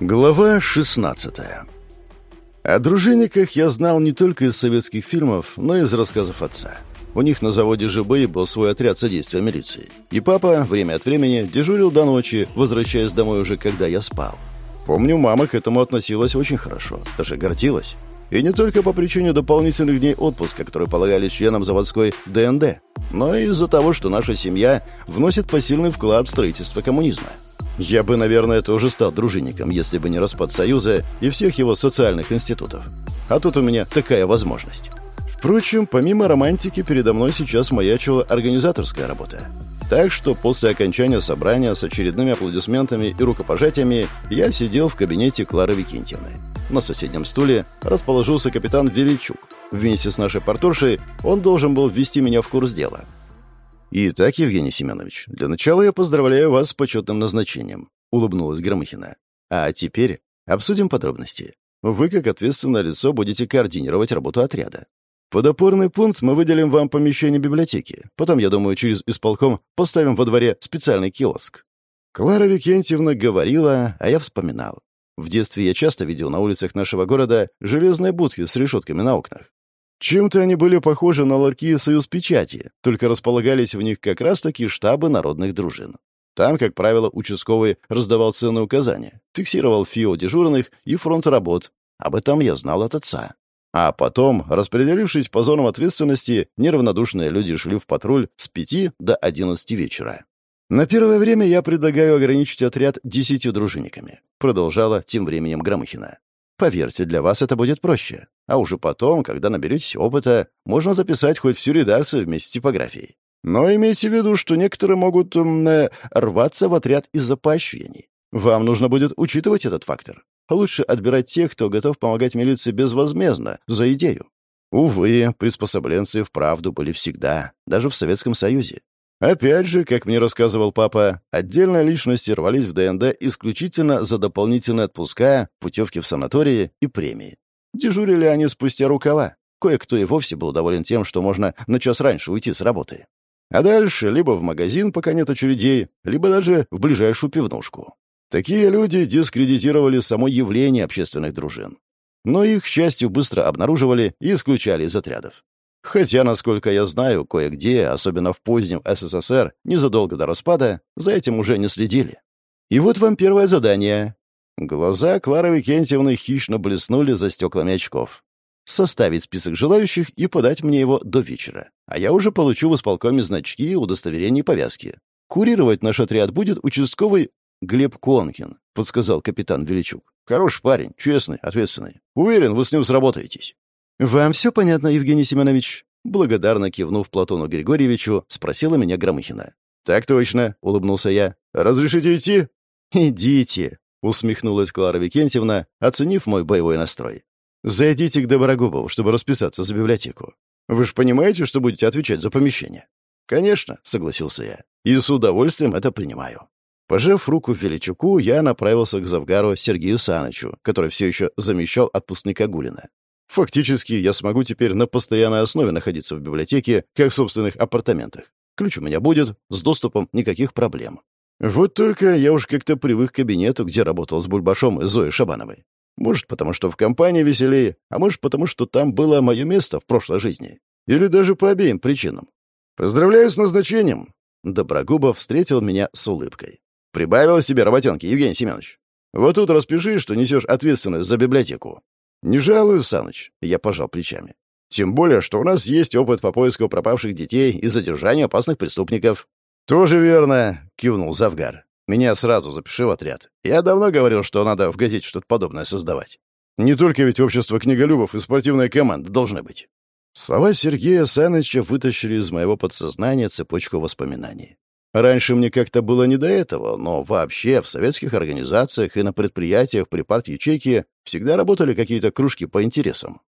Глава 16 О дружинниках я знал не только из советских фильмов, но и из рассказов отца. У них на заводе ЖБИ был свой отряд содействия милиции. И папа время от времени дежурил до ночи, возвращаясь домой уже когда я спал. Помню, мама к этому относилась очень хорошо, даже гордилась. И не только по причине дополнительных дней отпуска, которые полагались членам заводской ДНД, но и из-за того, что наша семья вносит посильный вклад в строительство коммунизма. Я бы, наверное, тоже стал дружинником, если бы не распад Союза и всех его социальных институтов. А тут у меня такая возможность. Впрочем, помимо романтики, передо мной сейчас маячила организаторская работа. Так что после окончания собрания с очередными аплодисментами и рукопожатиями я сидел в кабинете Клары Викентьевны. На соседнем стуле расположился капитан Величук. Вместе с нашей порторшей он должен был ввести меня в курс дела. «Итак, Евгений Семенович, для начала я поздравляю вас с почетным назначением», — улыбнулась Громыхина. «А теперь обсудим подробности. Вы, как ответственное лицо, будете координировать работу отряда. Под опорный пункт мы выделим вам помещение библиотеки. Потом, я думаю, через исполком поставим во дворе специальный киоск». Клара Викентьевна говорила, а я вспоминал. В детстве я часто видел на улицах нашего города железные будки с решетками на окнах. Чем-то они были похожи на ларьки «Союз печати», только располагались в них как раз-таки штабы народных дружин. Там, как правило, участковый раздавал ценные указания, фиксировал ФИО дежурных и фронт работ. Об этом я знал от отца. А потом, распределившись по зонам ответственности, неравнодушные люди шли в патруль с 5 до 11 вечера. «На первое время я предлагаю ограничить отряд десятью дружинниками», продолжала тем временем Громыхина. Поверьте, для вас это будет проще. А уже потом, когда наберетесь опыта, можно записать хоть всю редакцию вместе с типографией. Но имейте в виду, что некоторые могут э, рваться в отряд из-за поощрений. Вам нужно будет учитывать этот фактор. Лучше отбирать тех, кто готов помогать милиции безвозмездно, за идею. Увы, приспособленцы вправду были всегда, даже в Советском Союзе. Опять же, как мне рассказывал папа, отдельные личности рвались в ДНД исключительно за дополнительные отпуска, путевки в санатории и премии. Дежурили они спустя рукава. Кое-кто и вовсе был доволен тем, что можно на час раньше уйти с работы. А дальше либо в магазин, пока нет очередей, либо даже в ближайшую пивнушку. Такие люди дискредитировали само явление общественных дружин. Но их, к счастью, быстро обнаруживали и исключали из отрядов. Хотя, насколько я знаю, кое-где, особенно в позднем СССР, незадолго до распада, за этим уже не следили. И вот вам первое задание. Глаза Клары Викентьевны хищно блеснули за стеклами очков. Составить список желающих и подать мне его до вечера. А я уже получу в исполкоме значки, удостоверения и повязки. Курировать наш отряд будет участковый Глеб Конкин, подсказал капитан Величук. Хороший парень, честный, ответственный. Уверен, вы с ним сработаетесь. «Вам все понятно, Евгений Семенович?» Благодарно кивнув Платону Григорьевичу, спросила меня Громыхина. «Так точно», — улыбнулся я. «Разрешите идти?» «Идите», — усмехнулась Клара Викентьевна, оценив мой боевой настрой. «Зайдите к Доброгубову, чтобы расписаться за библиотеку. Вы же понимаете, что будете отвечать за помещение?» «Конечно», — согласился я. «И с удовольствием это принимаю». Пожав руку Величуку, я направился к Завгару Сергею Санычу, который все еще замещал отпускника Гулина. Фактически, я смогу теперь на постоянной основе находиться в библиотеке, как в собственных апартаментах. Ключ у меня будет, с доступом никаких проблем. Вот только я уж как-то привык к кабинету, где работал с Бульбашом и Зоей Шабановой. Может, потому что в компании веселее, а может, потому что там было мое место в прошлой жизни. Или даже по обеим причинам. «Поздравляю с назначением!» Доброгубов встретил меня с улыбкой. «Прибавилось тебе работенки, Евгений Семенович. Вот тут распиши, что несешь ответственность за библиотеку. «Не жалую, Саныч», — я пожал плечами. «Тем более, что у нас есть опыт по поиску пропавших детей и задержанию опасных преступников». «Тоже верно», — кивнул Завгар. «Меня сразу запиши в отряд. Я давно говорил, что надо в газете что-то подобное создавать. Не только ведь общество книголюбов и спортивная команда должны быть». Слова Сергея Саныча вытащили из моего подсознания цепочку воспоминаний. Раньше мне как-то было не до этого, но вообще в советских организациях и на предприятиях при парт-ячейке всегда работали какие-то кружки по интересам.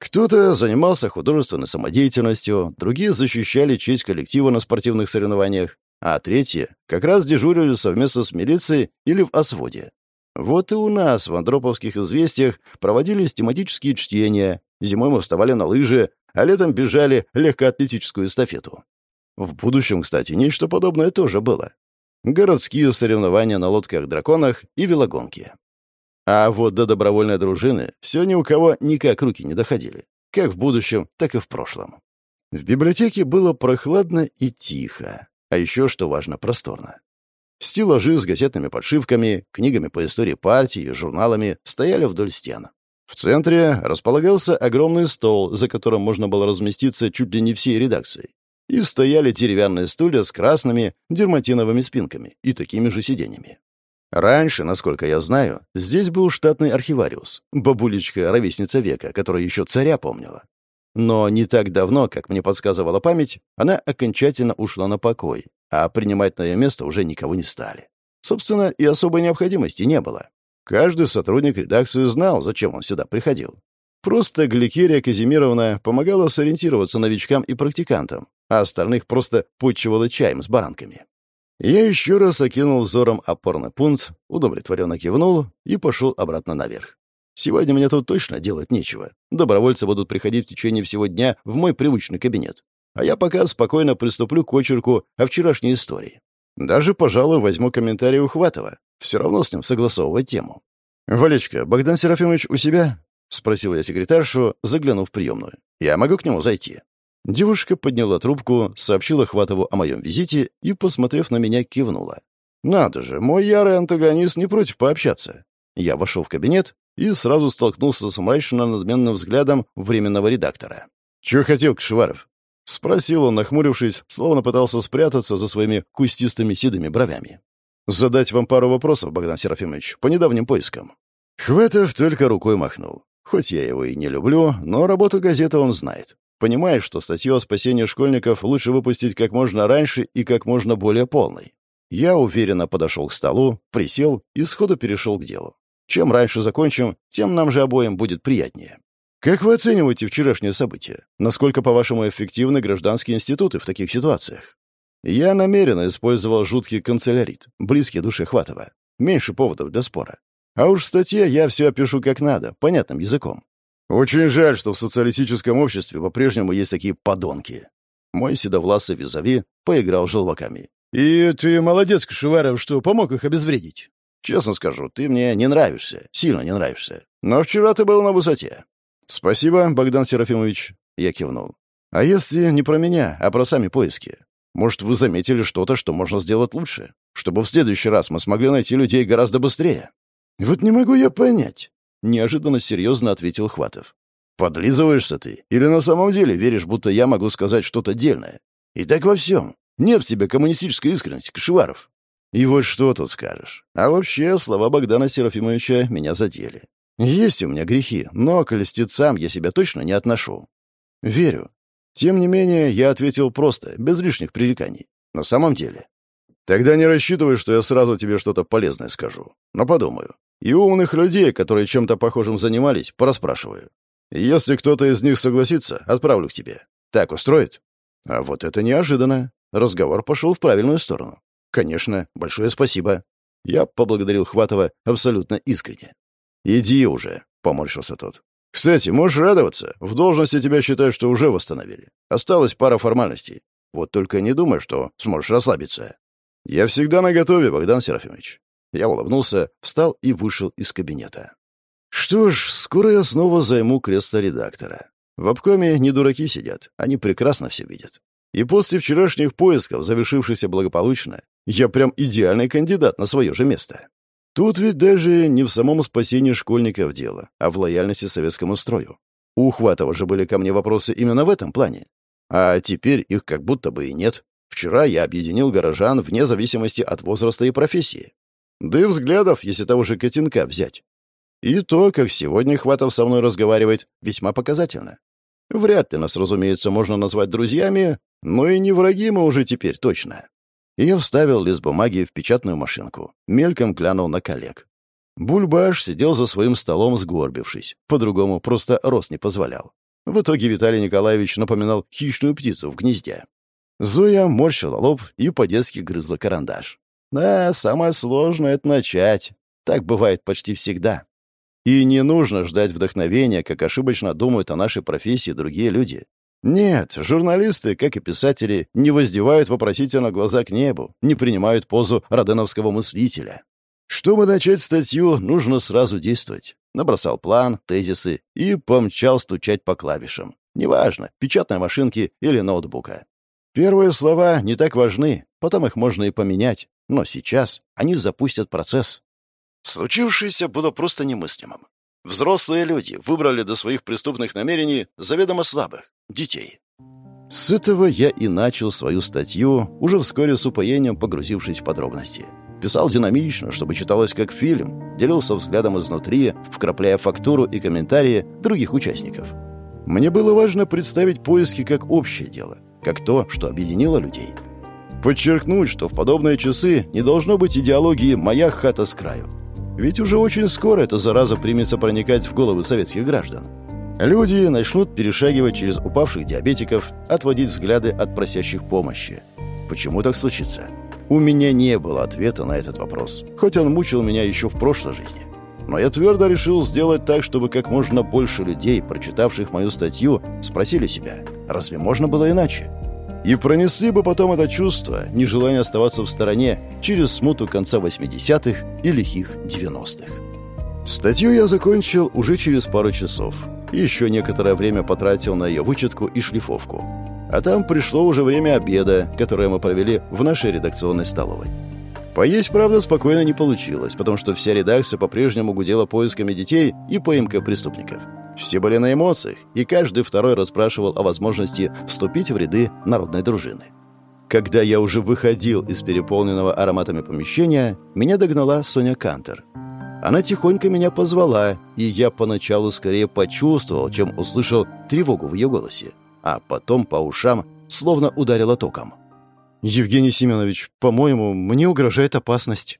Кто-то занимался художественной самодеятельностью, другие защищали честь коллектива на спортивных соревнованиях, а третьи как раз дежурили совместно с милицией или в осводе. Вот и у нас в андроповских известиях проводились тематические чтения, зимой мы вставали на лыжи, а летом бежали легкоатлетическую эстафету. В будущем, кстати, нечто подобное тоже было. Городские соревнования на лодках-драконах и велогонки. А вот до добровольной дружины все ни у кого никак руки не доходили. Как в будущем, так и в прошлом. В библиотеке было прохладно и тихо. А еще, что важно, просторно. Стеллажи с газетными подшивками, книгами по истории партии и журналами стояли вдоль стен. В центре располагался огромный стол, за которым можно было разместиться чуть ли не всей редакцией. И стояли деревянные стулья с красными дерматиновыми спинками и такими же сиденьями. Раньше, насколько я знаю, здесь был штатный архивариус, бабулечка, ровесница века, которая еще царя помнила. Но не так давно, как мне подсказывала память, она окончательно ушла на покой, а принимать на ее место уже никого не стали. Собственно, и особой необходимости не было. Каждый сотрудник редакции знал, зачем он сюда приходил. Просто Гликерия Казимировна помогала сориентироваться новичкам и практикантам, а остальных просто подчивала чаем с баранками. Я еще раз окинул взором опорный пункт, удовлетворенно кивнул и пошел обратно наверх. Сегодня мне тут точно делать нечего. Добровольцы будут приходить в течение всего дня в мой привычный кабинет. А я пока спокойно приступлю к очерку о вчерашней истории. Даже, пожалуй, возьму комментарий у Хватова. Все равно с ним согласовывать тему. «Валечка, Богдан Серафимович у себя?» — спросил я секретаршу, заглянув в приемную. «Я могу к нему зайти?» Девушка подняла трубку, сообщила Хватову о моем визите и, посмотрев на меня, кивнула. «Надо же, мой ярый антагонист не против пообщаться». Я вошел в кабинет и сразу столкнулся с мрачно-надменным взглядом временного редактора. «Чего хотел, Кшеваров?» — спросил он, нахмурившись, словно пытался спрятаться за своими кустистыми седыми бровями. «Задать вам пару вопросов, Богдан Серафимович, по недавним поискам». Хватов только рукой махнул. Хоть я его и не люблю, но работу газеты он знает. Понимает, что статью о спасении школьников лучше выпустить как можно раньше и как можно более полной. Я уверенно подошел к столу, присел и сходу перешел к делу. Чем раньше закончим, тем нам же обоим будет приятнее. Как вы оцениваете вчерашнее событие? Насколько, по-вашему, эффективны гражданские институты в таких ситуациях? Я намеренно использовал жуткий канцелярит, близкий душе Хватова. Меньше поводов для спора. А уж в статье я все опишу как надо, понятным языком. Очень жаль, что в социалистическом обществе по-прежнему есть такие подонки. Мой седовласый визави поиграл желваками. «И ты молодец, Кашеваров, что помог их обезвредить». «Честно скажу, ты мне не нравишься, сильно не нравишься. Но вчера ты был на высоте». «Спасибо, Богдан Серафимович», — я кивнул. «А если не про меня, а про сами поиски? Может, вы заметили что-то, что можно сделать лучше? Чтобы в следующий раз мы смогли найти людей гораздо быстрее?» «Вот не могу я понять. — неожиданно серьезно ответил Хватов. «Подлизываешься ты? Или на самом деле веришь, будто я могу сказать что-то дельное? И так во всем. Нет в тебе коммунистической искренности, Кашеваров». «И вот что тут скажешь? А вообще, слова Богдана Серафимовича меня задели. Есть у меня грехи, но к льстецам я себя точно не отношу. Верю. Тем не менее, я ответил просто, без лишних пререканий. На самом деле. Тогда не рассчитывай, что я сразу тебе что-то полезное скажу. Но подумаю. И умных людей, которые чем-то похожим занимались, пораспрашиваю. Если кто-то из них согласится, отправлю к тебе. Так устроит? А вот это неожиданно. Разговор пошел в правильную сторону. Конечно, большое спасибо. Я поблагодарил Хватова абсолютно искренне. «Иди уже», — поморщился тот. «Кстати, можешь радоваться. В должности тебя считают, что уже восстановили. Осталась пара формальностей. Вот только не думай, что сможешь расслабиться. Я всегда наготове, Богдан Серафимович. Я улыбнулся, встал и вышел из кабинета. Что ж, скоро я снова займу кресло редактора. В обкоме не дураки сидят, они прекрасно все видят. И после вчерашних поисков, завершившихся благополучно, я прям идеальный кандидат на свое же место. Тут ведь даже не в самом спасении школьников дело, а в лояльности советскому строю. У Ухватова же были ко мне вопросы именно в этом плане. А теперь их как будто бы и нет. Вчера я объединил горожан вне зависимости от возраста и профессии. Да и взглядов, если того же котенка взять. И то, как сегодня Хватов со мной разговаривает, весьма показательно. Вряд ли нас, разумеется, можно назвать друзьями, но и не враги мы уже теперь точно. Я вставил лист бумаги в печатную машинку, мельком глянул на коллег. Бульбаш сидел за своим столом, сгорбившись. По-другому просто рост не позволял. В итоге Виталий Николаевич напоминал хищную птицу в гнезде. Зоя морщила лоб и по-детски грызла карандаш. Да, самое сложное — это начать. Так бывает почти всегда. И не нужно ждать вдохновения, как ошибочно думают о нашей профессии другие люди. Нет, журналисты, как и писатели, не воздевают вопросительно глаза к небу, не принимают позу роденовского мыслителя. Чтобы начать статью, нужно сразу действовать. Набросал план, тезисы и помчал стучать по клавишам. Неважно, печатной машинки или ноутбука. Первые слова не так важны, потом их можно и поменять, но сейчас они запустят процесс. Случившееся было просто немыслимым. Взрослые люди выбрали до своих преступных намерений заведомо слабых — детей. С этого я и начал свою статью, уже вскоре с упоением погрузившись в подробности. Писал динамично, чтобы читалось как фильм, делился взглядом изнутри, вкрапляя фактуру и комментарии других участников. Мне было важно представить поиски как общее дело, как то, что объединило людей. Подчеркнуть, что в подобные часы не должно быть идеологии «моя хата с краю». Ведь уже очень скоро эта зараза примется проникать в головы советских граждан. Люди начнут перешагивать через упавших диабетиков, отводить взгляды от просящих помощи. Почему так случится? У меня не было ответа на этот вопрос, хоть он мучил меня еще в прошлой жизни. Но я твердо решил сделать так, чтобы как можно больше людей, прочитавших мою статью, спросили себя, разве можно было иначе? И пронесли бы потом это чувство, нежелание оставаться в стороне, через смуту конца 80-х и лихих 90-х. Статью я закончил уже через пару часов. Еще некоторое время потратил на ее вычетку и шлифовку. А там пришло уже время обеда, которое мы провели в нашей редакционной столовой. Поесть, правда, спокойно не получилось, потому что вся редакция по-прежнему гудела поисками детей и поимкой преступников. Все были на эмоциях, и каждый второй расспрашивал о возможности вступить в ряды народной дружины. Когда я уже выходил из переполненного ароматами помещения, меня догнала Соня Кантер. Она тихонько меня позвала, и я поначалу скорее почувствовал, чем услышал тревогу в ее голосе а потом по ушам словно ударило током. «Евгений Семенович, по-моему, мне угрожает опасность».